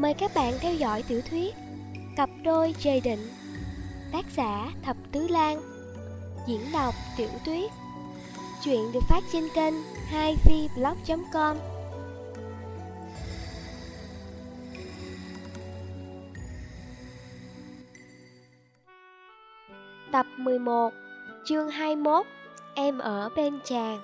Mời các bạn theo dõi tiểu thuyết Cặp đôi trời định, Tác giả Thập Tứ Lan, Diễn đọc Tiểu Tuyết. Chuyện được phát trên kênh 2vblog.com Tập 11 Chương 21 Em ở bên chàng.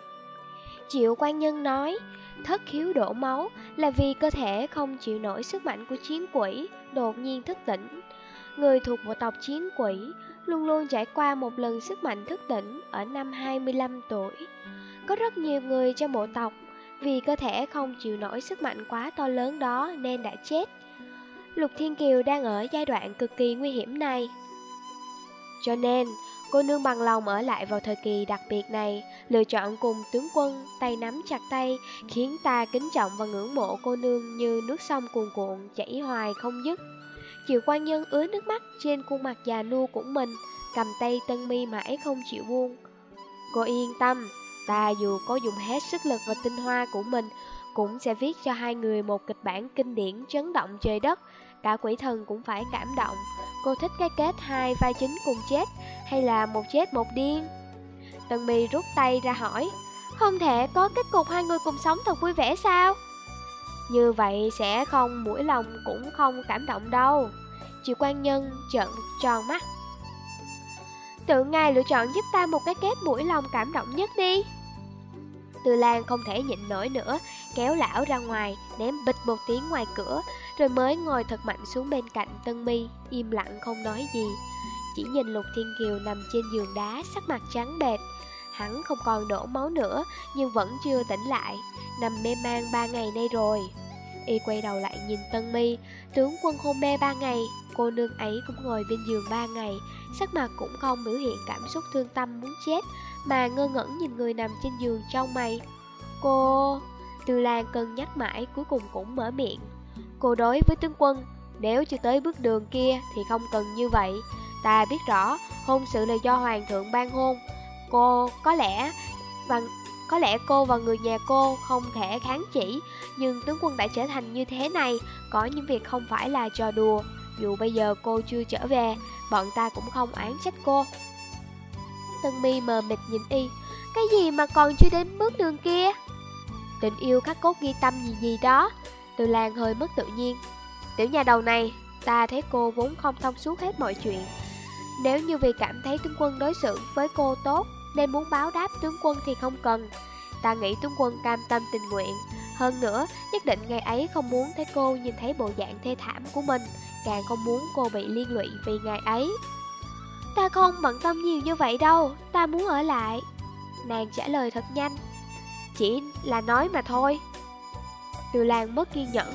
Triệu quan nhân nói Thất khiếu đổ máu là vì cơ thể không chịu nổi sức mạnh của chiến quỷ, đột nhiên thức tỉnh. Người thuộc bộ tộc chiến quỷ luôn luôn trải qua một lần sức mạnh thức tỉnh ở năm 25 tuổi. Có rất nhiều người trong bộ tộc vì cơ thể không chịu nổi sức mạnh quá to lớn đó nên đã chết. Lục Thiên Kiều đang ở giai đoạn cực kỳ nguy hiểm này. Cho nên, Cô nương bằng lòng ở lại vào thời kỳ đặc biệt này, lựa chọn cùng tướng quân, tay nắm chặt tay, khiến ta kính trọng và ngưỡng mộ cô nương như nước sông cuồn cuộn chảy hoài không dứt. Triệu quan nhân ứa nước mắt trên khuôn mặt già nua của mình, cầm tay tân mi mãi không chịu buông. Cô yên tâm, ta dù có dùng hết sức lực và tinh hoa của mình, cũng sẽ viết cho hai người một kịch bản kinh điển chấn động trời đất, cả quỷ thần cũng phải cảm động. Cô thích cái kết hai vai chính cùng chết hay là một chết một điên? Tần mì rút tay ra hỏi, Không thể có kết cục hai người cùng sống thật vui vẻ sao? Như vậy sẽ không, mũi lòng cũng không cảm động đâu Triệu quan nhân trợn tròn mắt Tự ngài lựa chọn giúp ta một cái kết mũi lòng cảm động nhất đi Từ Lan không thể nhịn nổi nữa, Kéo lão ra ngoài, Ném bịch một tiếng ngoài cửa rồi mới ngồi thật mạnh xuống bên cạnh Tân Mi Im lặng không nói gì. Chỉ nhìn Lục Thiên Kiều nằm trên giường đá, sắc mặt trắng bệt Hắn không còn đổ máu nữa, Nhưng vẫn chưa tỉnh lại. Nằm mê man ba ngày nay rồi. Y quay đầu lại nhìn Tân Mi Tướng quân hôn mê ba ngày, Cô nương ấy cũng ngồi bên giường ba ngày. Sắc mặt cũng không biểu hiện cảm xúc thương tâm muốn chết, Mà ngơ ngẩn nhìn người nằm trên giường trong mày. Cô... Từ Lan cân nhắc mãi, cuối cùng cũng mở miệng. Cô đối với tướng quân Nếu chưa tới bước đường kia thì không cần như vậy Ta biết rõ, hôn sự là do hoàng thượng ban hôn. Cô có lẽ và có lẽ cô và người nhà cô không thể kháng chỉ, nhưng tướng quân đã trở thành như thế này, có những việc không phải là trò đùa. Dù bây giờ cô chưa trở về, bọn ta cũng không án trách cô. Tân mi mờ mịt nhìn y, cái gì mà còn chưa đến bước đường kia? Tình yêu khắc cốt ghi tâm gì gì đó. Từ làng hơi mất tự nhiên. Tiểu nhà đầu này, ta thấy cô vốn không thông suốt hết mọi chuyện, nếu như vì cảm thấy tướng quân đối xử với cô tốt Nên muốn báo đáp tướng quân thì không cần. Ta nghĩ tướng quân cam tâm tình nguyện. Hơn nữa, nhất định ngày ấy không muốn thấy cô nhìn thấy bộ dạng thê thảm của mình Càng không muốn cô bị liên lụy vì ngày ấy. Ta không bận tâm nhiều như vậy đâu Ta muốn ở lại. Nàng trả lời thật nhanh. Chỉ là nói mà thôi. Từ làng mất kiên nhẫn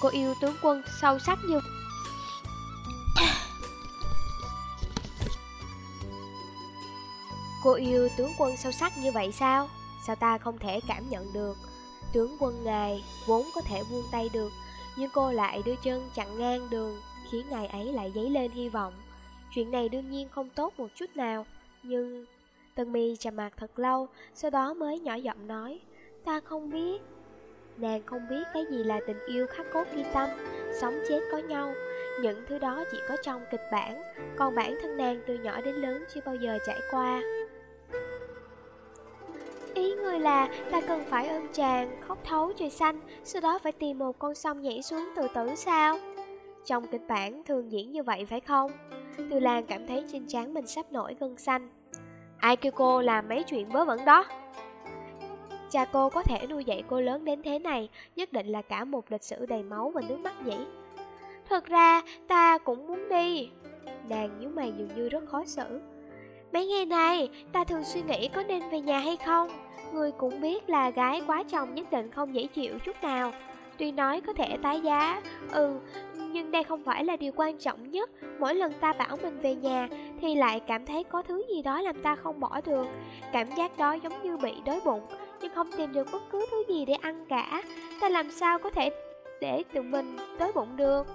Cô yêu tướng quân sâu sắc như Cô yêu tướng quân sâu sắc như vậy sao? Sao ta không thể cảm nhận được? Tướng quân ngài vốn có thể buông tay được, nhưng cô lại đưa chân chặn ngang đường, khiến ngài ấy lại dấy lên hy vọng. Chuyện này đương nhiên không tốt một chút nào, nhưng... Tân mi trầm mặt thật lâu, sau đó mới nhỏ giọng nói, ta không biết. Nàng không biết cái gì là tình yêu khắc cốt ghi tâm, sống chết có nhau. Những thứ đó chỉ có trong kịch bản, còn bản thân nàng từ nhỏ đến lớn chưa bao giờ trải qua. Ý người là ta cần phải ôm chàng, khóc thấu trời xanh, sau đó phải tìm một con sông nhảy xuống từ tử sao? Trong kịch bản thường diễn như vậy phải không? Từ làng cảm thấy trên trán mình sắp nổi gân xanh. Ai kêu cô làm mấy chuyện vớ vẩn đó? Cha cô có thể nuôi dạy cô lớn đến thế này, nhất định là cả một lịch sử đầy máu và nước mắt nhỉ? Thật ra, ta cũng muốn đi. Nàng nhíu mày dường như rất khó xử. Mấy ngày này, ta thường suy nghĩ có nên về nhà hay không Người cũng biết là gái quá chồng nhất định không dễ chịu chút nào Tuy nói có thể tái giá, ừ, nhưng đây không phải là điều quan trọng nhất Mỗi lần ta bảo mình về nhà thì lại cảm thấy có thứ gì đó làm ta không bỏ được Cảm giác đó giống như bị đói bụng nhưng không tìm được bất cứ thứ gì để ăn cả. Ta làm sao có thể để tự mình tới bụng được?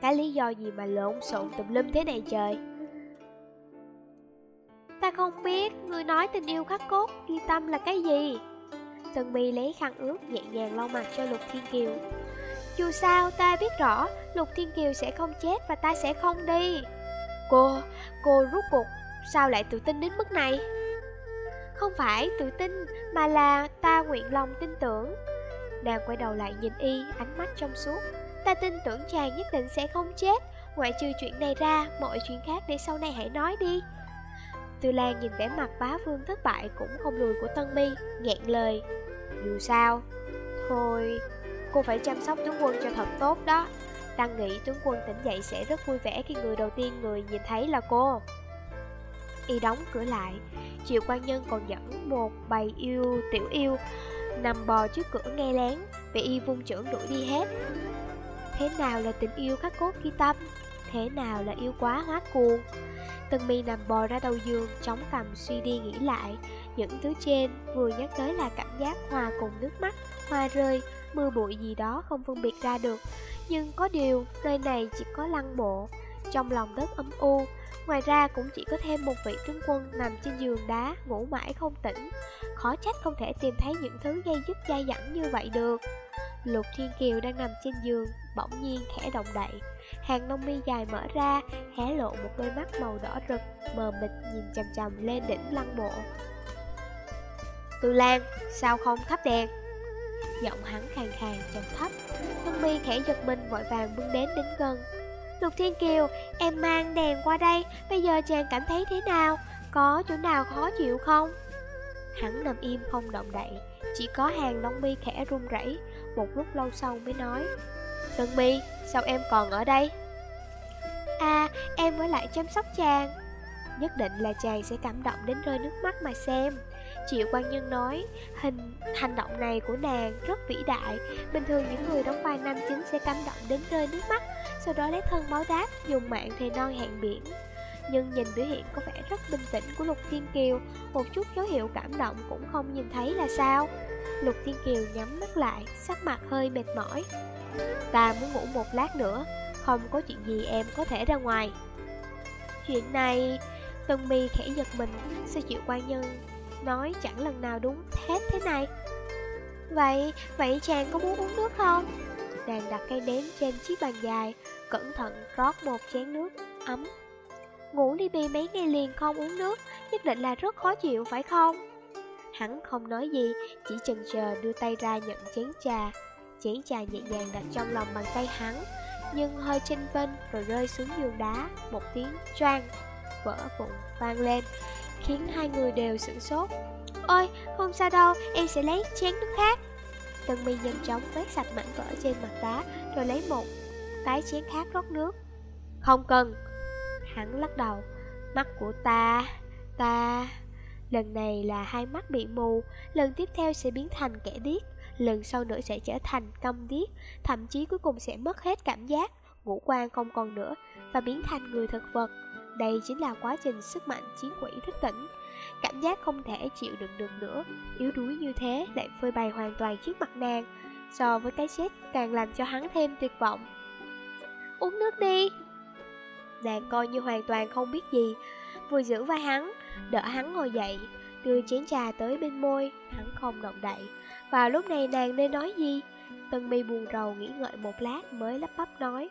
Cái lý do gì mà lộn xộn tùm lum thế này trời? Ta không biết người nói tình yêu khắc cốt ghi tâm là cái gì? Tần mi lấy khăn ướt nhẹ nhàng lau mặt cho Lục Thiên Kiều. Dù sao ta biết rõ Lục Thiên Kiều sẽ không chết và ta sẽ không đi. Cô, cô rút cuộc Sao lại tự tin đến mức này? Không phải tự tin, Mà là ta nguyện lòng tin tưởng. Nàng quay đầu lại nhìn y, Ánh mắt trong suốt. Ta tin tưởng chàng nhất định sẽ không chết. Ngoại trừ chuyện này ra, Mọi chuyện khác để sau này hãy nói đi. Tư Lan nhìn vẻ mặt bá vương thất bại Cũng không lùi của Tân Mi, nghẹn lời. Dù sao? Thôi, Cô phải chăm sóc tướng quân cho thật tốt đó. Ta nghĩ tướng quân tỉnh dậy sẽ rất vui vẻ Khi người đầu tiên người nhìn thấy là cô. Y đóng cửa lại. Triệu quan nhân còn dẫn một bầy yêu tiểu yêu Nằm bò trước cửa nghe lén. Vệ y vung trưởng đuổi đi hết Thế nào là tình yêu khắc cốt ghi tâm? Thế nào là yêu quá hóa cuồng? Tân mi nằm bò ra đầu giường Chống cầm suy đi nghĩ lại. Những thứ trên vừa nhắc tới là cảm giác hòa cùng nước mắt Hoa rơi, mưa bụi gì đó không phân biệt ra được. Nhưng có điều, nơi này chỉ có lăng mộ Trong lòng đất âm u. Ngoài ra cũng chỉ có thêm một vị tướng quân nằm trên giường đá ngủ mãi không tỉnh. Khó trách không thể tìm thấy những thứ gây dứt dai dẳng như vậy được. Lục Thiên Kiều đang nằm trên giường Bỗng nhiên khẽ động đậy. Hàng lông mi dài mở ra Hé lộ một đôi mắt màu đỏ rực Mờ mịt nhìn chầm chầm lên đỉnh lăng mộ. Tư Lan, sao không thắp đèn? Giọng hắn khàn khàn trầm thấp. Tân mi khẽ giật mình vội vàng bưng đến đến gần. Lục Thiên Kiều, em mang đèn qua đây Bây giờ chàng cảm thấy thế nào? Có chỗ nào khó chịu không? Hắn nằm im không động đậy Chỉ có hàng lông mi khẽ run rẩy Một lúc lâu sau mới nói Tân mi, sao em còn ở đây? À, em mới lại chăm sóc chàng Nhất định là chàng sẽ cảm động đến rơi nước mắt mà xem Triệu quan nhân nói hình hành động này của nàng rất vĩ đại. Bình thường những người đóng vai nam chính sẽ cảm động đến rơi nước mắt Sau đó lấy thân báo đáp dùng mạng thề non hẹn biển. Nhưng nhìn biểu hiện có vẻ rất bình tĩnh của Lục Thiên Kiều Một chút dấu hiệu cảm động cũng không nhìn thấy là sao. Lục Thiên Kiều nhắm mắt lại, sắc mặt hơi mệt mỏi. Ta muốn ngủ một lát nữa Không có chuyện gì em có thể ra ngoài. Chuyện này Tân mi khẽ giật mình Sao chịu quan nhân Nói chẳng lần nào đúng hết thế này Vậy, vậy chàng có muốn uống nước không? Đàn đặt cây nến trên chiếc bàn dài Cẩn thận rót một chén nước ấm Ngủ đi bì mấy ngày liền không uống nước Nhất định là rất khó chịu phải không? Hắn không nói gì Chỉ chần chờ đưa tay ra nhận chén trà Chén trà nhẹ nhàng đặt trong lòng bàn tay hắn Nhưng hơi chênh vênh rồi rơi xuống giường đá Một tiếng choang Vỡ vụn vang lên Khiến hai người đều sửng sốt. Ôi không sao đâu em sẽ lấy chén nước khác. Tân mi nhanh chóng quét sạch mảnh vỡ trên mặt đá Rồi lấy một cái chén khác rót nước. Không cần. Hắn lắc đầu. Mắt của ta Ta Lần này là hai mắt bị mù Lần tiếp theo sẽ biến thành kẻ điếc lần sau nữa sẽ trở thành câm điếc, thậm chí cuối cùng sẽ mất hết cảm giác, ngũ quan không còn nữa và biến thành người thực vật. Đây chính là quá trình sức mạnh chiến quỷ thức tỉnh. Cảm giác không thể chịu đựng được nữa, yếu đuối như thế lại phơi bày hoàn toàn trước mặt nàng, so với cái chết càng làm cho hắn thêm tuyệt vọng. Uống nước đi! Nàng coi như hoàn toàn không biết gì, vừa giữ vai hắn, đỡ hắn ngồi dậy, đưa chén trà tới bên môi, hắn không động đậy. và lúc này nàng nên nói gì? Tân mi buồn rầu nghĩ ngợi một lát mới lắp bắp nói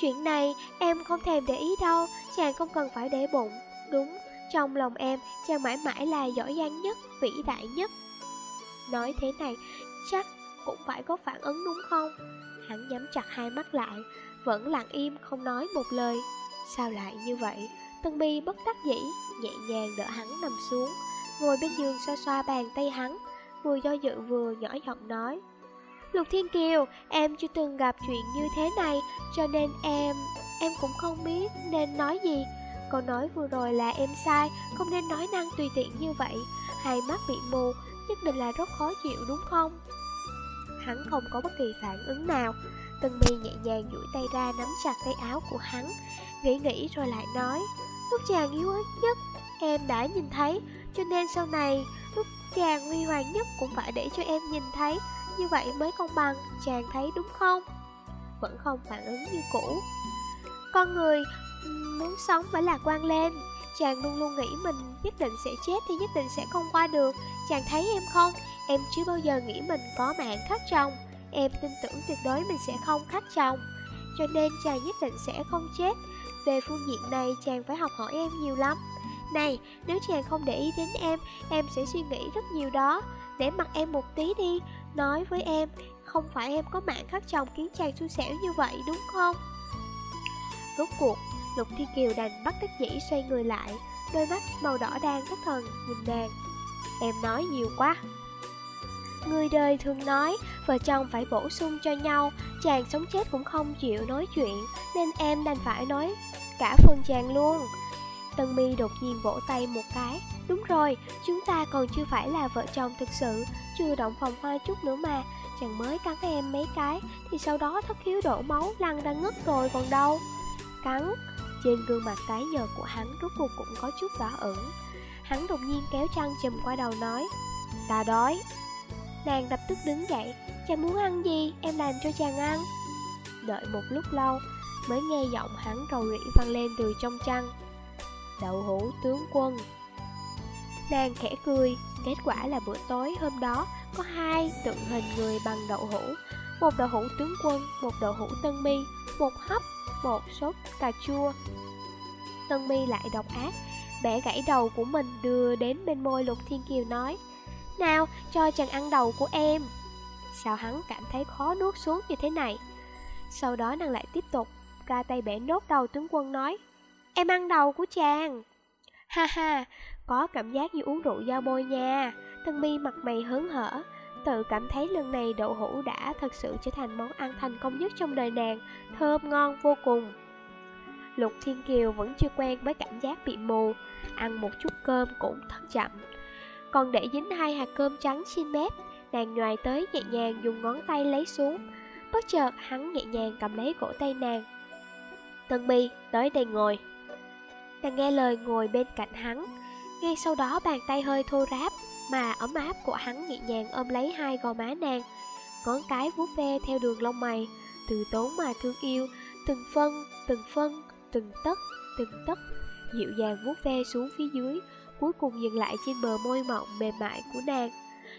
Chuyện này em không thèm để ý đâu, chàng không cần phải để bụng Đúng, trong lòng em, chàng mãi mãi là giỏi giang nhất, vĩ đại nhất Nói thế này, chắc cũng phải có phản ứng đúng không? Hắn nhắm chặt hai mắt lại, vẫn lặng im không nói một lời Sao lại như vậy? Tân Bi bất đắc dĩ, nhẹ nhàng đỡ hắn nằm xuống Ngồi bên giường xoa xoa bàn tay hắn Vừa do dự vừa nhỏ giọng nói Lục Thiên Kiều, em chưa từng gặp chuyện như thế này Cho nên em, em cũng không biết nên nói gì. Câu nói vừa rồi là em sai Không nên nói năng tùy tiện như vậy. Hai mắt bị mù Nhất định là rất khó chịu đúng không? Hắn không có bất kỳ phản ứng nào. Tân mi nhẹ nhàng duỗi tay ra nắm chặt tay áo của hắn Nghĩ nghĩ rồi lại nói Lúc chàng yếu ớt nhất Em đã nhìn thấy Cho nên sau này Lúc chàng huy hoàng nhất cũng phải để cho em nhìn thấy. Như vậy mới công bằng Chàng thấy đúng không? Vẫn không phản ứng như cũ. Con người muốn sống phải lạc quan lên. Chàng luôn luôn nghĩ mình nhất định sẽ chết thì nhất định sẽ không qua được. Chàng thấy em không? Em chưa bao giờ nghĩ mình có mạng khắc chồng Em tin tưởng tuyệt đối mình sẽ không khắc chồng Cho nên chàng nhất định sẽ không chết. Về phương diện này chàng phải học hỏi em nhiều lắm. Này, nếu chàng không để ý đến em Em sẽ suy nghĩ rất nhiều đó. Để mặt em một tí đi. Nói với em Không phải em có mạng khắc chồng kiến chàng xui xẻo như vậy đúng không? Rốt cuộc Lục Thiên Kiều đành bắt tác dĩ xoay người lại Đôi mắt màu đỏ đang thất thần nhìn nàng. Em nói nhiều quá. Người đời thường nói Vợ chồng phải bổ sung cho nhau Chàng sống chết cũng không chịu nói chuyện Nên em đành phải nói cả phần chàng luôn. Tân mi đột nhiên vỗ tay một cái. Đúng rồi, chúng ta còn chưa phải là vợ chồng thực sự chưa động phòng hoa chút nữa mà. Chàng mới cắn em mấy cái, Thì sau đó thất khiếu đổ máu, lăn ra ngất rồi còn đâu. Cắn, Trên gương mặt tái nhợt của hắn rốt cuộc cũng có chút đỏ ửng. Hắn đột nhiên kéo chăn chùm qua đầu nói, Ta đói. Nàng lập tức đứng dậy, Chàng muốn ăn gì? Em làm cho chàng ăn. Đợi một lúc lâu, Mới nghe giọng hắn rầu rĩ vang lên từ trong chăn. Đậu hũ tướng quân. Nàng khẽ cười Kết quả là bữa tối hôm đó Có hai tượng hình người bằng đậu hũ, Một đậu hũ tướng quân, Một đậu hũ tân mi Một hấp, Một sốt cà chua. Tân mi lại độc ác, Bẻ gãy đầu của mình đưa đến bên môi Lục Thiên Kiều nói, Nào, cho chàng ăn đầu của em. Sao hắn cảm thấy khó nuốt xuống như thế này? Sau đó nàng lại tiếp tục, Ra tay bẻ nốt đầu tướng quân nói, Em ăn đầu của chàng. Ha ha có cảm giác như uống rượu dao bôi nha. Tân mi mặt mày hớn hở. Tự cảm thấy lần này đậu hũ đã thật sự trở thành món ăn thành công nhất trong đời nàng. Thơm ngon vô cùng. Lục Thiên Kiều vẫn chưa quen với cảm giác bị mù. Ăn một chút cơm cũng thật chậm. Còn để dính hai hạt cơm trắng trên mép, Nàng nhoài tới nhẹ nhàng dùng ngón tay lấy xuống. Bất chợt, hắn nhẹ nhàng cầm lấy cổ tay nàng. Tân mi, tới đây ngồi. Nàng nghe lời ngồi bên cạnh hắn. Ngay sau đó bàn tay hơi thô ráp Mà ấm áp của hắn nhẹ nhàng ôm lấy hai gò má nàng. Ngón cái vuốt ve theo đường lông mày Từ tốn mà thương yêu Từng phân, từng phân, từng tấc, từng tấc Dịu dàng vuốt ve xuống phía dưới Cuối cùng dừng lại trên bờ môi mọng mềm mại của nàng.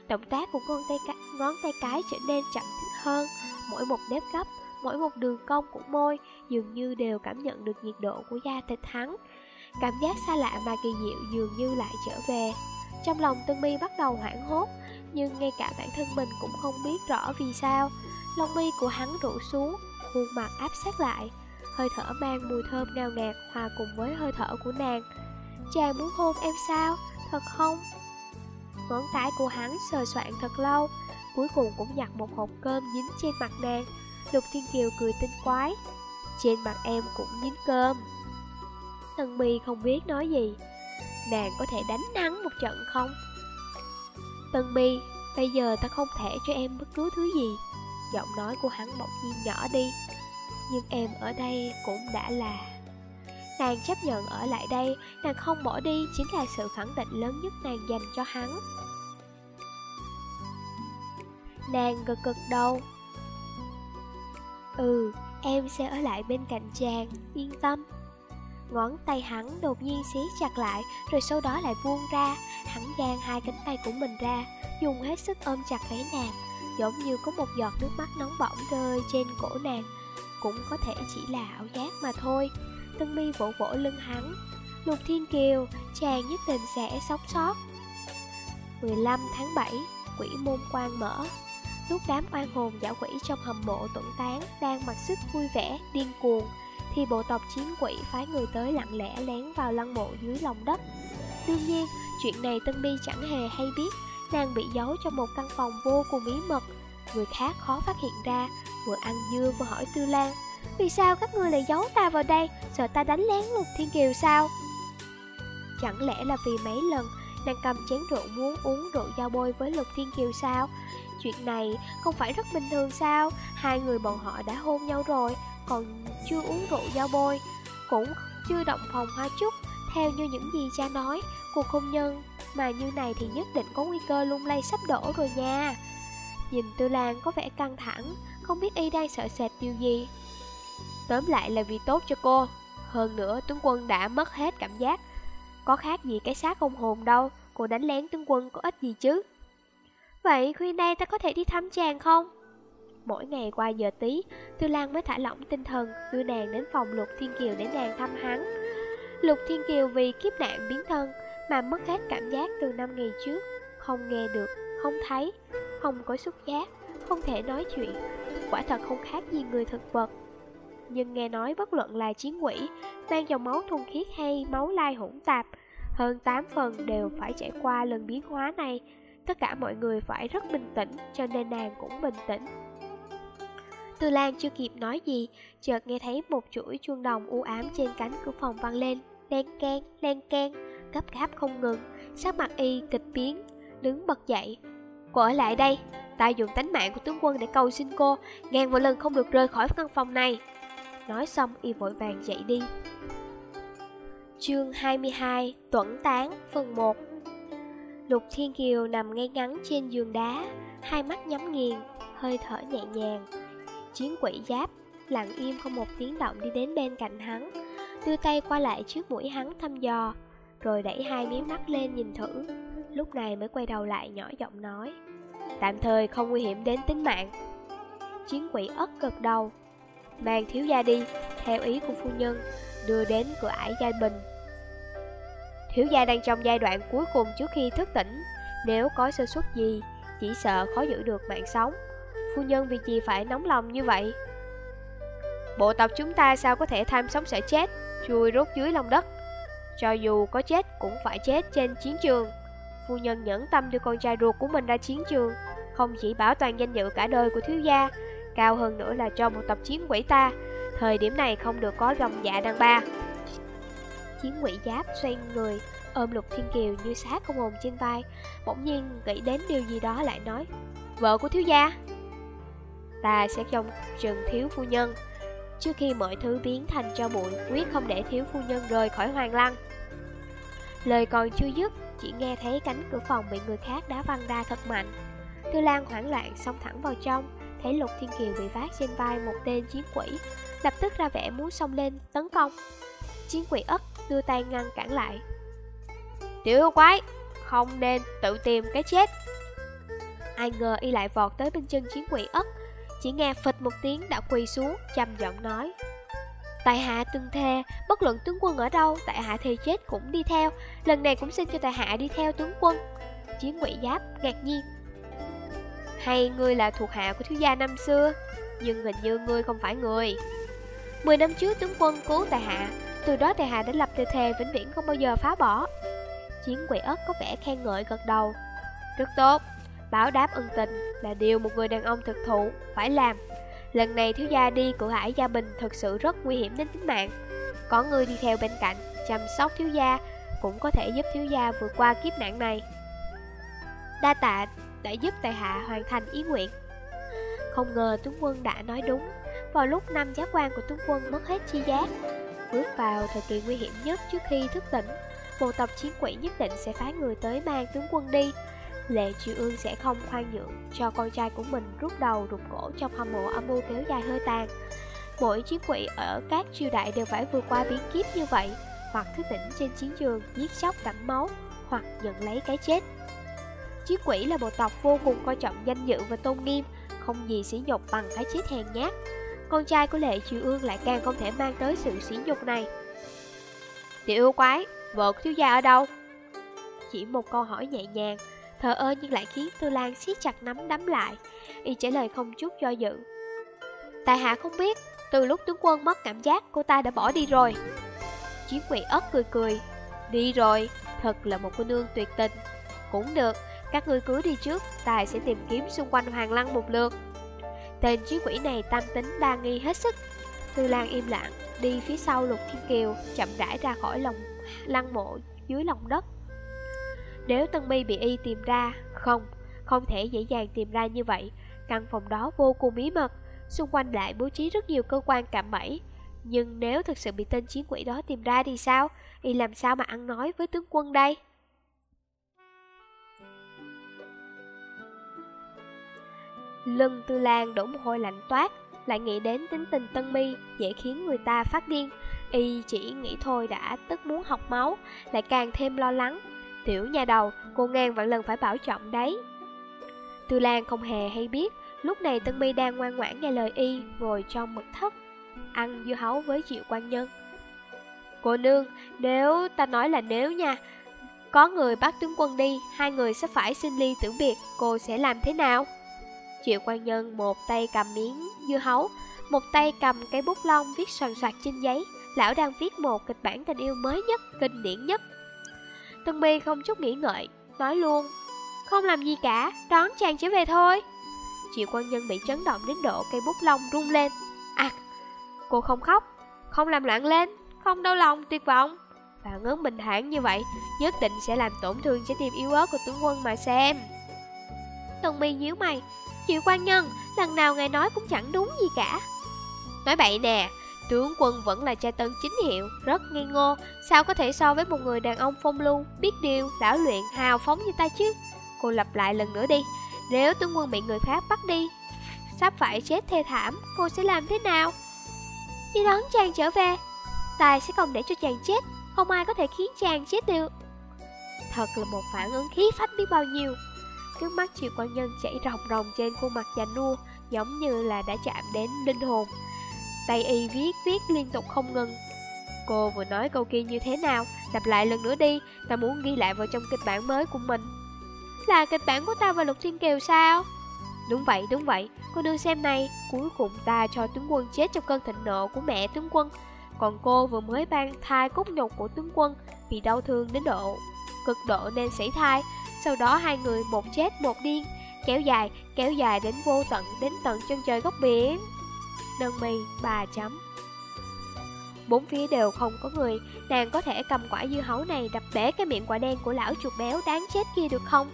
Động tác của ngón tay, ngón tay cái trở nên chậm hơn Mỗi một nếp gấp, mỗi một đường cong của môi Dường như đều cảm nhận được nhiệt độ của da thịt hắn. Cảm giác xa lạ mà kỳ diệu dường như lại trở về. Trong lòng Tân Mi bắt đầu hoảng hốt, Nhưng ngay cả bản thân mình cũng không biết rõ vì sao. Lông mi của hắn rủ xuống, Khuôn mặt áp sát lại. Hơi thở mang mùi thơm ngào ngạt Hòa cùng với hơi thở của nàng. Chàng muốn hôn em sao? Thật không? Ngón tay của hắn sờ soạn thật lâu, Cuối cùng cũng nhặt một hộp cơm dính trên mặt nàng. Lục Thiên Kiều cười tinh quái, Trên mặt em cũng dính cơm. Tân mi không biết nói gì. Nàng có thể đánh nắng một trận không? Tân mi, bây giờ ta không thể cho em bất cứ thứ gì. Giọng nói của hắn bỗng nhiên nhỏ đi. Nhưng em ở đây cũng đã là. Nàng chấp nhận ở lại đây Nàng không bỏ đi chính là sự khẳng định lớn nhất nàng dành cho hắn. Nàng gật gật đầu. Ừ, em sẽ ở lại bên cạnh chàng, yên tâm. Ngón tay hắn đột nhiên xí chặt lại Rồi sau đó lại buông ra. Hắn gan hai cánh tay của mình ra Dùng hết sức ôm chặt lấy nàng. Giống như có một giọt nước mắt nóng bỏng rơi trên cổ nàng. Cũng có thể chỉ là ảo giác mà thôi. Tân mi vỗ vỗ lưng hắn. Lục Thiên Kiều, chàng nhất định sẽ sống sót. 15 tháng 7, quỷ môn quan mở. Lúc đám oan hồn giả quỷ trong hầm mộ tuẩn tán Đang mặc sức vui vẻ, điên cuồng thì bộ tộc chiến quỷ phái người tới lặng lẽ lén vào lăng mộ dưới lòng đất. Đương nhiên, chuyện này Tân Bi chẳng hề hay biết Nàng bị giấu trong một căn phòng vô cùng bí mật. Người khác khó phát hiện ra Vừa ăn dưa vừa hỏi Tư Lan Vì sao các ngươi lại giấu ta vào đây? Sợ ta đánh lén Lục Thiên Kiều sao? Chẳng lẽ là vì mấy lần Nàng cầm chén rượu muốn uống rượu giao bôi với Lục Thiên Kiều sao? Chuyện này không phải rất bình thường sao? Hai người bọn họ đã hôn nhau rồi còn chưa uống rượu giao bôi, Cũng chưa động phòng hoa chút Theo như những gì cha nói, Cuộc hôn nhân mà như này thì nhất định có nguy cơ lung lay sắp đổ rồi nha. Nhìn Tư Lan có vẻ căng thẳng, Không biết y đang sợ sệt điều gì. Tóm lại là vì tốt cho cô, Hơn nữa tướng quân đã mất hết cảm giác. Có khác gì cái xác không hồn đâu, Cô đánh lén tướng quân có ích gì chứ? Vậy khuya nay ta có thể đi thăm chàng không? Mỗi ngày qua giờ tí, Tư Lan mới thả lỏng tinh thần, đưa nàng đến phòng Lục Thiên Kiều để nàng thăm hắn. Lục Thiên Kiều vì kiếp nạn biến thân mà mất hết cảm giác từ năm ngày trước, không nghe được, không thấy, không có xúc giác, không thể nói chuyện, quả thật không khác gì người thực vật. Nhưng nghe nói bất luận là chiến quỷ, mang dòng máu thuần khiết hay máu lai hỗn tạp, hơn 8 phần đều phải trải qua lần biến hóa này. Tất cả mọi người phải rất bình tĩnh, cho nên nàng cũng bình tĩnh. Tư Lan chưa kịp nói gì, chợt nghe thấy một chuỗi chuông đồng u ám trên cánh cửa phòng vang lên, len keng, len keng, gấp gáp không ngừng, sắc mặt y kịch biến, đứng bật dậy. Cô ở lại đây, ta dùng tánh mạng của tướng quân để cầu xin cô, ngàn vạn lần không được rời khỏi căn phòng này. Nói xong y vội vàng chạy đi. Chương 22 Tuẩn Tán Phần 1 Lục Thiên Kiều nằm ngay ngắn trên giường đá, hai mắt nhắm nghiền, hơi thở nhẹ nhàng. Chiến quỷ giáp, lặng im không một tiếng động đi đến bên cạnh hắn, đưa tay qua lại trước mũi hắn thăm dò, rồi đẩy hai miếng mắt lên nhìn thử. Lúc này mới quay đầu lại nhỏ giọng nói, tạm thời không nguy hiểm đến tính mạng. Chiến quỷ ất gật đầu, mang thiếu gia đi, theo ý của phu nhân, đưa đến cửa ải giai bình. Thiếu gia đang trong giai đoạn cuối cùng trước khi thức tỉnh, nếu có sơ suất gì, chỉ sợ khó giữ được mạng sống. Phu nhân vì gì phải nóng lòng như vậy? Bộ tộc chúng ta sao có thể tham sống sợ chết, chui rút dưới lòng đất? Cho dù có chết cũng phải chết trên chiến trường. Phu nhân nhẫn tâm đưa con trai ruột của mình ra chiến trường, không chỉ bảo toàn danh dự cả đời của thiếu gia, cao hơn nữa là cho một tập chiến quỷ ta. Thời điểm này không được có lòng dạ đàn ba. Chiến quỷ giáp xoay người, ôm lục thiên kiều như sát con hồn trên vai, bỗng nhiên nghĩ đến điều gì đó lại nói, vợ của thiếu gia. Ta sẽ trông chừng thiếu phu nhân, trước khi mọi thứ biến thành cho bụi, quyết không để thiếu phu nhân rời khỏi hoàng lăng. Lời còn chưa dứt, chỉ nghe thấy cánh cửa phòng bị người khác đá văng ra thật mạnh. Tư Lan hoảng loạn xông thẳng vào trong, thấy Lục Thiên Kiều bị vác trên vai một tên chiến quỷ, lập tức ra vẻ muốn xông lên tấn công. Chiến quỷ ất đưa tay ngăn cản lại. Tiểu yêu quái, không nên tự tìm cái chết. Ai ngờ y lại vọt tới bên chân chiến quỷ ất, chỉ nghe phịch một tiếng đã quỳ xuống, trầm giọng nói. Tại hạ từng thề, bất luận tướng quân ở đâu, tại hạ thề chết cũng đi theo, lần này cũng xin cho tại hạ đi theo tướng quân. Chiến quỷ giáp ngạc nhiên. Hay ngươi là thuộc hạ của thiếu gia năm xưa, nhưng hình như ngươi không phải người. Mười năm trước tướng quân cứu tại hạ, từ đó tại hạ đã lập thề thề vĩnh viễn không bao giờ phá bỏ. Chiến quỷ ớt có vẻ khen ngợi gật đầu. Rất tốt, báo đáp ân tình là điều một người đàn ông thực thụ phải làm. Lần này thiếu gia đi cửa hải gia bình thực sự rất nguy hiểm đến tính mạng. Có người đi theo bên cạnh, chăm sóc thiếu gia, cũng có thể giúp thiếu gia vượt qua kiếp nạn này. Đa tạ đã giúp tại hạ hoàn thành ý nguyện. Không ngờ tướng quân đã nói đúng, vào lúc năm giác quan của tướng quân mất hết chi giác. Bước vào thời kỳ nguy hiểm nhất trước khi thức tỉnh, bộ tộc chiến quỷ nhất định sẽ phái người tới mang tướng quân đi. Lệ Triều Ương sẽ không khoan nhượng cho con trai của mình rút đầu rụt cổ trong hầm mộ âm mưu kéo dài hơi tàn. Mỗi chiến quỷ ở các triều đại đều phải vượt qua biến kiếp như vậy, hoặc thức tỉnh trên chiến trường giết chóc đẫm máu, hoặc nhận lấy cái chết. Chiến quỷ là một tộc vô cùng coi trọng danh dự và tôn nghiêm, không gì sỉ nhục bằng cái chết hèn nhát. Con trai của Lệ Triều Ương lại càng không thể mang tới sự sỉ nhục này. Tiểu yêu quái, vợ của thiếu gia ở đâu? Chỉ một câu hỏi nhẹ nhàng, thờ ơ nhưng lại khiến Tư Lan siết chặt nắm đấm lại. Y trả lời không chút do dự. Tại hạ không biết, từ lúc tướng quân mất cảm giác, cô ta đã bỏ đi rồi. Chiến quỷ ớt cười cười. Đi rồi, thật là một cô nương tuyệt tình. Cũng được, các ngươi cứ đi trước, tài sẽ tìm kiếm xung quanh hoàng lăng một lượt. Tên chiến quỷ này tam tính đa nghi hết sức. Tư Lan im lặng, đi phía sau lục thiên kiều, chậm rãi ra khỏi lòng lăng mộ dưới lòng đất. Nếu Tân Mi bị y tìm ra, không, không thể dễ dàng tìm ra như vậy. Căn phòng đó vô cùng bí mật, xung quanh lại bố trí rất nhiều cơ quan cạm bẫy. Nhưng nếu thực sự bị tên chiến quỷ đó tìm ra thì sao? Y làm sao mà ăn nói với tướng quân đây? Lưng tư lan đổ mồ hôi lạnh toát, lại nghĩ đến tính tình Tân Mi dễ khiến người ta phát điên. Y chỉ nghĩ thôi đã tức muốn học máu, lại càng thêm lo lắng. Tiểu nhà đầu, cô ngàn vạn lần phải bảo trọng đấy. Tư Lan không hề hay biết, Lúc này Tân My đang ngoan ngoãn nghe lời y Ngồi trong mật thất Ăn dưa hấu với Triệu quan nhân Cô nương, nếu ta nói là nếu nha Có người bắt tướng quân đi Hai người sẽ phải xin ly tử biệt Cô sẽ làm thế nào? Triệu quan nhân một tay cầm miếng dưa hấu Một tay cầm cái bút lông viết soàn soạt trên giấy Lão đang viết một kịch bản tình yêu mới nhất, kinh điển nhất Tân Bi không chút nghĩ ngợi Nói luôn. Không làm gì cả, đón chàng trở về thôi. Triệu quan nhân bị chấn động đến độ cây bút lông rung lên. À, cô không khóc Không làm loạn lên Không đau lòng, tuyệt vọng. Phản ứng bình thản như vậy Nhất định sẽ làm tổn thương trái tim yếu ớt của tướng quân mà xem. Tân Bi nhíu mày. Triệu quan nhân, lần nào ngài nói cũng chẳng đúng gì cả. Nói bậy nè Tướng quân vẫn là cha tân chính hiệu, rất ngây ngô, sao có thể so với một người đàn ông phong lưu, biết điều, lão luyện, hào phóng như ta chứ? Cô lặp lại lần nữa đi, nếu tướng quân bị người khác bắt đi, sắp phải chết thê thảm, cô sẽ làm thế nào? Đi đón chàng trở về, tài sẽ không để cho chàng chết, không ai có thể khiến chàng chết được. Thật là một phản ứng khí phách biết bao nhiêu. Nước mắt triệu quan nhân chảy ròng ròng trên khuôn mặt già nua, giống như là đã chạm đến linh hồn. Tay y viết viết liên tục không ngừng. Cô vừa nói câu kia như thế nào đập lại lần nữa đi Ta muốn ghi lại vào trong kịch bản mới của mình. Là kịch bản của ta và Lục Thiên Kiều sao? Đúng vậy đúng vậy. Cô nương xem này Cuối cùng ta cho tướng quân chết trong cơn thịnh nộ của mẹ tướng quân. Còn cô vừa mới ban thai cốt nhục của tướng quân Vì đau thương đến độ Cực độ nên sảy thai. Sau đó hai người một chết một điên Kéo dài, kéo dài đến vô tận Đến tận chân trời góc biển đơn mì, ba chấm. Bốn phía đều không có người, nàng có thể cầm quả dưa hấu này đập bể cái miệng quả đen của lão chuột béo đáng chết kia được không?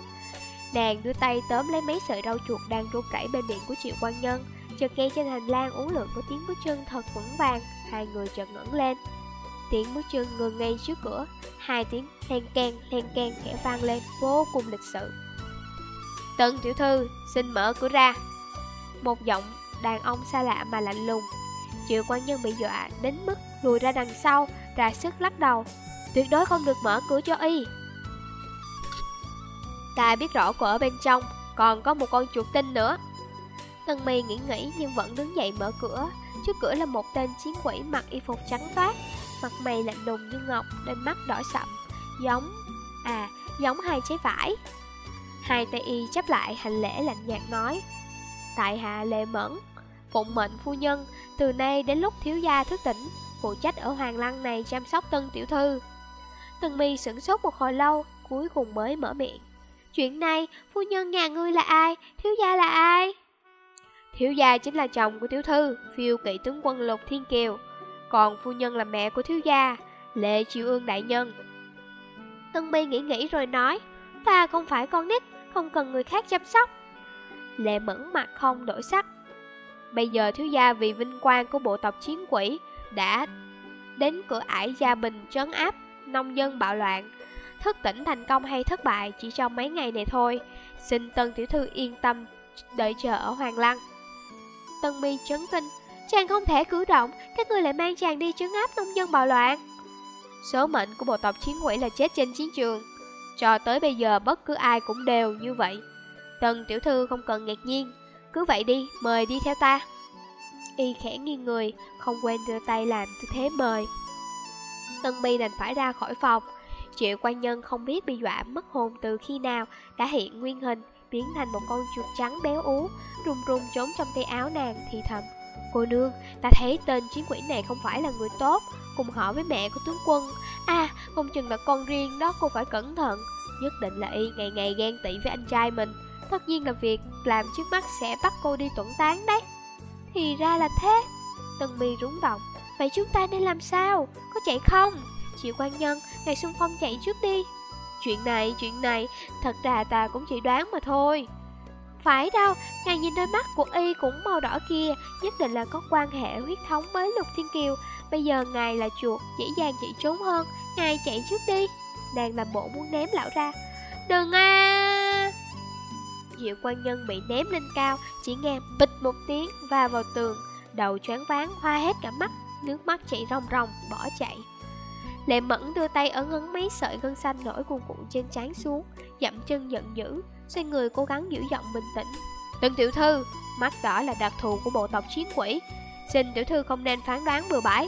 Nàng đưa tay tóm lấy mấy sợi rau chuột đang run rẩy bên miệng của triệu quan nhân, chợt nghe trên hành lang uống lượng có tiếng bước chân thật vững vàng, hai người chợt ngẩng lên. Tiếng bước chân ngừng ngay trước cửa, hai tiếng len can len can khẽ vang lên vô cùng lịch sự. Tân tiểu thư, xin mở cửa ra. Một giọng đàn ông xa lạ mà lạnh lùng. Triệu quan nhân bị dọa đến mức lùi ra đằng sau, ra sức lắc đầu. Tuyệt đối không được mở cửa cho y. Ta biết rõ cô ở bên trong, còn có một con chuột tinh nữa. Tân mi nghĩ nghĩ nhưng vẫn đứng dậy mở cửa. Trước cửa là một tên chiến quỷ mặc y phục trắng phát, mặt mày lạnh lùng như ngọc, đôi mắt đỏ sậm, giống, à, giống hai trái vải. Hai tay y chấp lại hành lễ lạnh nhạt nói, tại hạ lệ mẫn, Phụng mệnh phu nhân, từ nay đến lúc thiếu gia thức tỉnh, phụ trách ở hoàng lăng này chăm sóc tân tiểu thư. Tân mi sửng sốt một hồi lâu, cuối cùng mới mở miệng. Chuyện này, phu nhân nhà ngươi là ai, thiếu gia là ai? Thiếu gia chính là chồng của tiểu thư, phiêu kỵ tướng quân Lục Thiên Kiều. Còn phu nhân là mẹ của thiếu gia, lệ triều ương đại nhân. Tân mi nghĩ nghĩ rồi nói, ta không phải con nít, không cần người khác chăm sóc. Lệ mẫn mặt không đổi sắc, Bây giờ thiếu gia vì vinh quang của bộ tộc chiến quỷ đã đến cửa ải gia bình trấn áp nông dân bạo loạn. Thức tỉnh thành công hay thất bại chỉ trong mấy ngày này thôi. Xin Tân Tiểu Thư yên tâm đợi chờ ở Hoàng Lăng. Tân mi chấn kinh, chàng không thể cử động, các người lại mang chàng đi trấn áp nông dân bạo loạn. Số mệnh của bộ tộc chiến quỷ là chết trên chiến trường. Cho tới bây giờ bất cứ ai cũng đều như vậy. Tân Tiểu Thư không cần ngạc nhiên, cứ vậy đi, mời đi theo ta. Y khẽ nghiêng người, không quên đưa tay làm tư thế mời. Tân mi đành phải ra khỏi phòng. Triệu quan nhân không biết bị dọa mất hồn từ khi nào Đã hiện nguyên hình, biến thành một con chuột trắng béo ú Run run trốn trong tay áo nàng thì thầm Cô nương, ta thấy tên chiến quỷ này không phải là người tốt Cùng họ với mẹ của tướng quân. À, không chừng là con riêng đó cô phải cẩn thận. Nhất định là y ngày ngày ghen tị với anh trai mình. Tất nhiên là việc làm trước mắt sẽ bắt cô đi tuẩn tán đấy. Thì ra là thế. Tân mi rúng động. Vậy chúng ta nên làm sao? Có chạy không? Chị quan nhân, ngài xung phong chạy trước đi. Chuyện này, chuyện này Thật ra ta cũng chỉ đoán mà thôi. Phải đâu, ngài nhìn đôi mắt của y cũng màu đỏ kia Nhất định là có quan hệ huyết thống với Lục Thiên Kiều. Bây giờ ngài là chuột, dễ dàng chạy trốn hơn. Ngài chạy trước đi. Nàng làm bộ muốn ném lão ra. Đừng à! Diệu quan nhân bị ném lên cao Chỉ nghe bịch một tiếng và vào tường. Đầu choáng váng hoa hết cả mắt Nước mắt chảy ròng ròng bỏ chạy. Lệ mẫn đưa tay ấn ấn mấy sợi gân xanh nổi cuồn cuộn trên trán xuống Dậm chân giận dữ Xoay người cố gắng giữ giọng bình tĩnh. Tân tiểu thư! Mắt đỏ là đặc thù của bộ tộc chiến quỷ. Xin tiểu thư không nên phán đoán bừa bãi.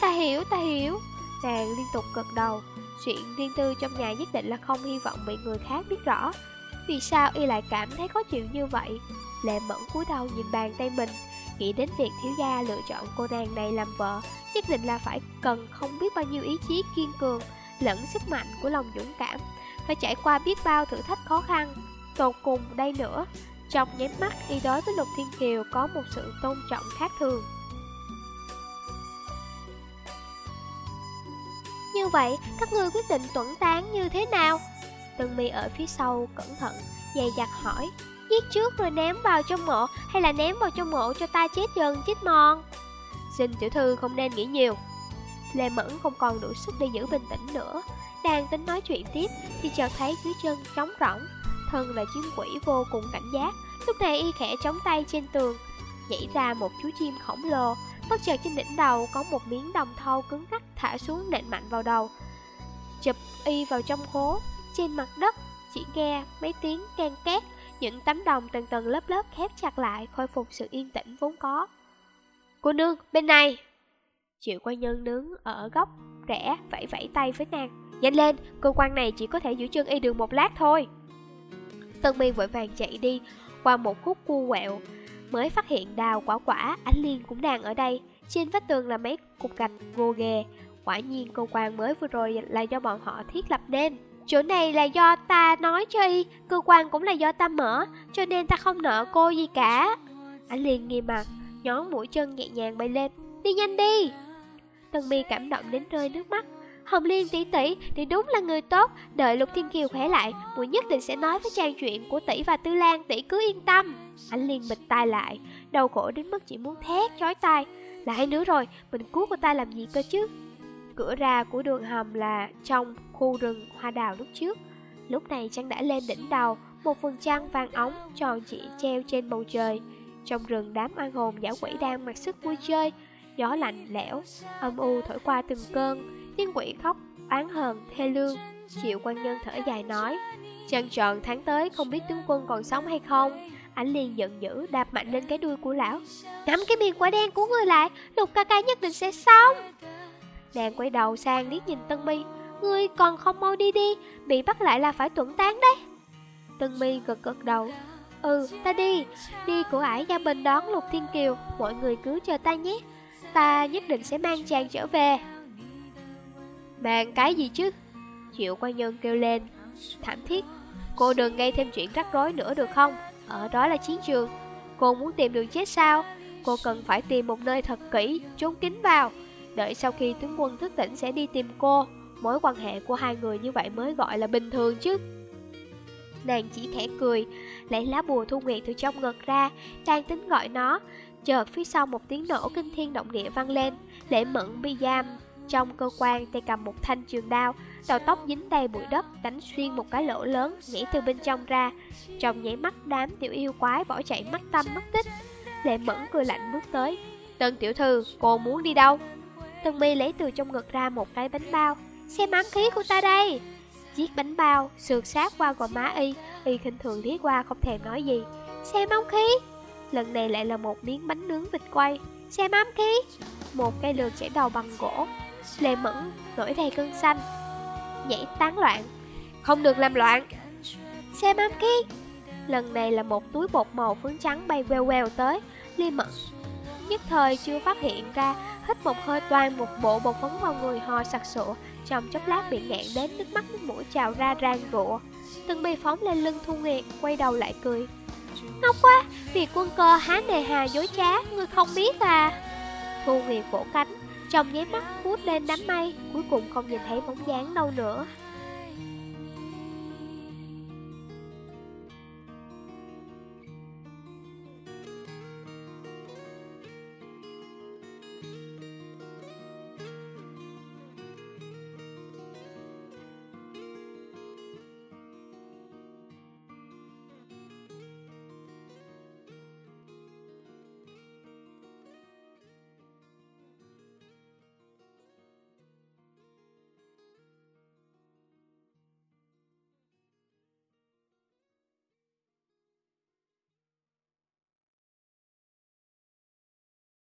Ta hiểu, ta hiểu. Nàng liên tục gật đầu. Chuyện riêng tư trong nhà nhất định là không hy vọng bị người khác biết rõ. Vì sao y lại cảm thấy khó chịu như vậy? Lệ mẫn cúi đầu nhìn bàn tay mình Nghĩ đến việc thiếu gia lựa chọn cô nàng này làm vợ Nhất định là phải cần không biết bao nhiêu ý chí kiên cường Lẫn sức mạnh của lòng dũng cảm Phải trải qua biết bao thử thách khó khăn. Tột cùng đây nữa Trong nháy mắt y đối với Lục Thiên Kiều có một sự tôn trọng khác thường. Như vậy, các ngươi quyết định tuẩn tán như thế nào? Tân mi ở phía sau cẩn thận, dày dặt hỏi Giết trước rồi ném vào trong mộ Hay là ném vào trong mộ cho ta chết dần chết mòn? Xin tiểu thư không nên nghĩ nhiều. Lê Mẫn không còn đủ sức để giữ bình tĩnh nữa. Đang tính nói chuyện tiếp Thì chợt thấy dưới chân trống rỗng Thân là chiến quỷ vô cùng cảnh giác. Lúc này y khẽ chống tay trên tường Nhảy ra một chú chim khổng lồ. Bất chợt trên đỉnh đầu có một miếng đồng thau cứng ngắc thả xuống nện mạnh vào đầu. Chụp y vào trong hố. Trên mặt đất. Chỉ nghe mấy tiếng can két những tấm đồng tầng tầng lớp lớp khép chặt lại Khôi phục sự yên tĩnh vốn có. Cô nương, bên này. Triệu quan nhân đứng ở góc rẽ Vẫy vẫy tay với nàng. Nhanh lên, cơ quan này chỉ có thể giữ chân y đường một lát thôi. Tân mi vội vàng chạy đi. Qua một khúc cu quẹo Mới phát hiện đào quả quả Ánh Liên cũng đang ở đây. Trên vách tường là mấy cục gạch gồ ghề. Quả nhiên cơ quan mới vừa rồi là do bọn họ thiết lập nên. Chỗ này là do ta nói cho y, Cơ quan cũng là do ta mở, Cho nên ta không nợ cô gì cả. Anh liền nghi mặt, Nhón mũi chân nhẹ nhàng bay lên. Đi nhanh đi! Tân mi cảm động đến rơi nước mắt. Hồng Liên tỷ tỷ thì đúng là người tốt. Đợi Lục Thiên Kiều khỏe lại Muội nhất định sẽ nói với trang chuyện của tỷ và Tư Lan, Tỷ cứ yên tâm. Anh liền bịch tai lại Đầu khổ đến mức chỉ muốn thét chói tai. Lại nữa rồi, Mình cứu cô ta làm gì cơ chứ? Cửa ra của đường hầm là trong khu rừng hoa đào lúc trước. Lúc này trăng đã lên đỉnh đầu Một phần trăng vàng ống tròn chỉ treo trên bầu trời. Trong rừng đám oan hồn giả quỷ đang mặc sức vui chơi. Gió lạnh lẽo, âm u thổi qua từng cơn Tiên quỷ khóc, oán hờn, thê lương. Triệu quan nhân thở dài nói Trăng tròn tháng tới không biết tướng quân còn sống hay không? Anh liền giận dữ đạp mạnh lên cái đuôi của lão Nắm cái miệng quả đen của người lại Lục ca ca nhất định sẽ sống. Nàng quay đầu sang liếc nhìn Tân Mi. Ngươi còn không mau đi đi, Bị bắt lại là phải tuẩn tán đấy. Tân Mi gật gật đầu. Ừ ta đi. Đi của ải gia bình đón Lục Thiên Kiều, Mọi người cứ chờ ta nhé. Ta nhất định sẽ mang chàng trở về. Mang cái gì chứ? Triệu quan nhân kêu lên. Thảm thiết. Cô đừng gây thêm chuyện rắc rối nữa được không? Ở đó là chiến trường. Cô muốn tìm đường chết sao? Cô cần phải tìm một nơi thật kỹ, Trốn kín vào. Đợi sau khi tướng quân thức tỉnh sẽ đi tìm cô. Mối quan hệ của hai người như vậy mới gọi là bình thường chứ. Nàng chỉ khẽ cười Lấy lá bùa thu nguyệt từ trong ngực ra Đang tính gọi nó. Chợt phía sau một tiếng nổ kinh thiên động địa vang lên Lễ mẫn bi giam. Trong cơ quan tay cầm một thanh trường đao Đầu tóc dính đầy bụi đất Đánh xuyên một cái lỗ lớn Nhảy từ bên trong ra. Trong nhảy mắt đám tiểu yêu quái bỏ chạy mất tâm mất tích. Lệ mẫn cười lạnh bước tới. Tân tiểu thư, cô muốn đi đâu? Tân mi lấy từ trong ngực ra một cái bánh bao. Xem ám khí của ta đây. Chiếc bánh bao sượt sát qua gò má y. Y khinh thường liếc qua không thèm nói gì. Xem ám khí. Lần này lại là một miếng bánh nướng vịt quay. Xem ám khí. Một cây lược chảy đầu bằng gỗ. Lê Mẫn nổi đầy cơn xanh. Nhảy tán loạn. Không được làm loạn. Xem ám khí. Lần này là một túi bột màu phấn trắng bay queo queo tới. Lê Mẫn nhất thời chưa phát hiện ra Hít một hơi toàn một bộ bột phấn vào người ho sặc sụa Trong chốc lát bị ngạn đến nước mắt nước mũi trào ra rang rụa. Từng bị phóng lên lưng Thu Nguyệt Quay đầu lại cười. Ngốc quá, vì quân cơ há nề hà dối trá Ngươi không biết à? Thu Nguyệt vỗ cánh Trong nháy mắt vút lên đám mây Cuối cùng không nhìn thấy bóng dáng đâu nữa.